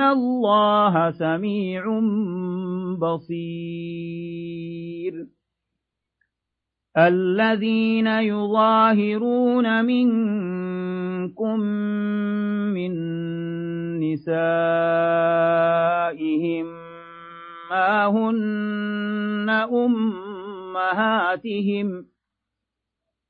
الله سميع بصير الذين يظاهرون منكم من نسائهم ما هن أمهاتهم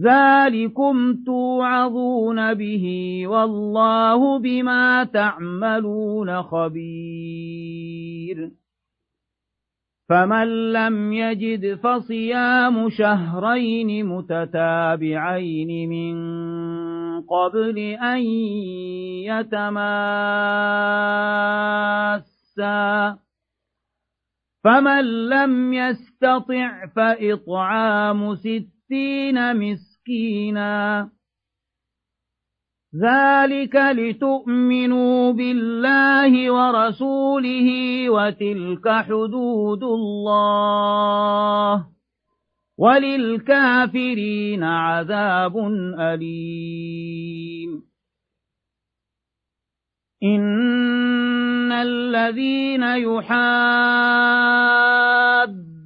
ذلكم توعظون به والله بما تعملون خبير فمن لم يجد فصيام شهرين متتابعين من قبل أن يتماسا فمن لم يستطع فإطعام ست ستين مسكينا. ذلك لتؤمنوا بالله ورسوله وتلك حدود الله. وللكافرين عذاب أليم. إن الذين يحاد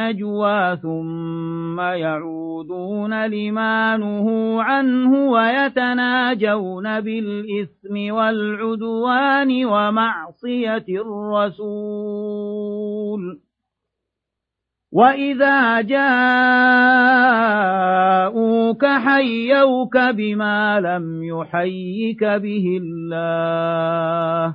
النجوى ثم يعودون لما نهوا عنه ويتناجون بالإثم والعدوان ومعصية الرسول. وإذا جاءوك حيوك بما لم يحيك به الله.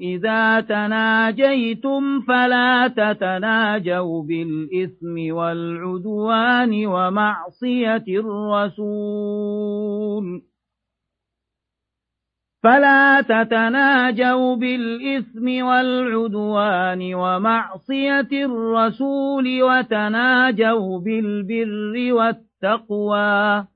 إذا تناجيتم فلا تتناجوا بالإثم والعدوان ومعصية الرسول. فلا تتناجوا بالإثم والعدوان ومعصية الرسول وتناجوا بالبر والتقوى.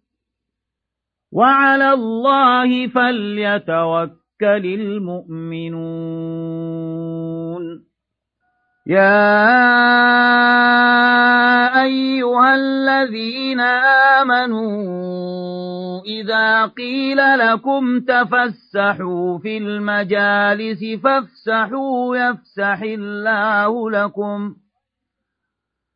وعلى الله فليتوكل المؤمنون. يا أيها الذين آمنوا إذا قيل لكم تفسحوا في المجالس فافسحوا يفسح الله لكم.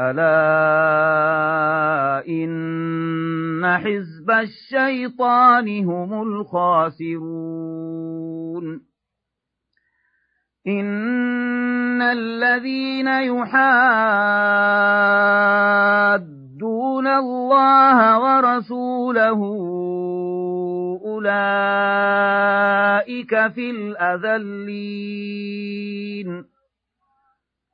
ألا إن حزب الشيطان هم الخاسرون. إن الذين يحادون الله ورسوله أولئك في الأذلين.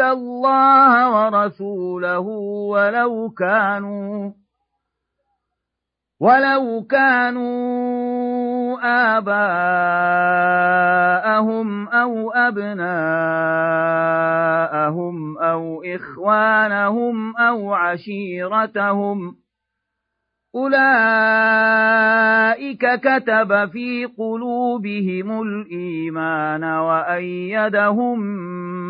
الله ورسوله ولو كانوا ولو كانوا آباءهم أو أبناءهم أو إخوانهم أو عشيرتهم. أولئك كتب في قلوبهم الإيمان وأيدهم